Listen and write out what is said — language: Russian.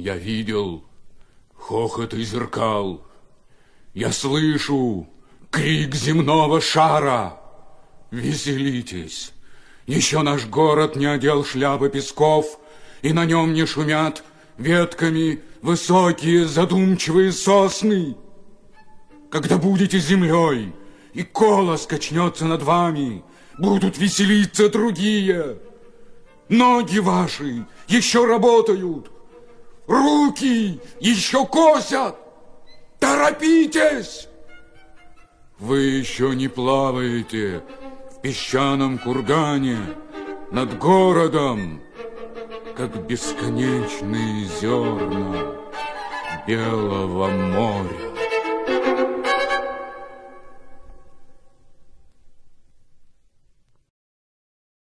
Я видел хохот и зеркал. Я слышу крик земного шара. Веселитесь. Еще наш город не одел шляпы песков, и на нем не шумят ветками высокие задумчивые сосны. Когда будете землей, и колос качнется над вами, будут веселиться другие. Ноги ваши еще работают, руки еще косят. Торопитесь! Вы еще не плаваете в песчаном кургане над городом, как бесконечные зерна белого моря.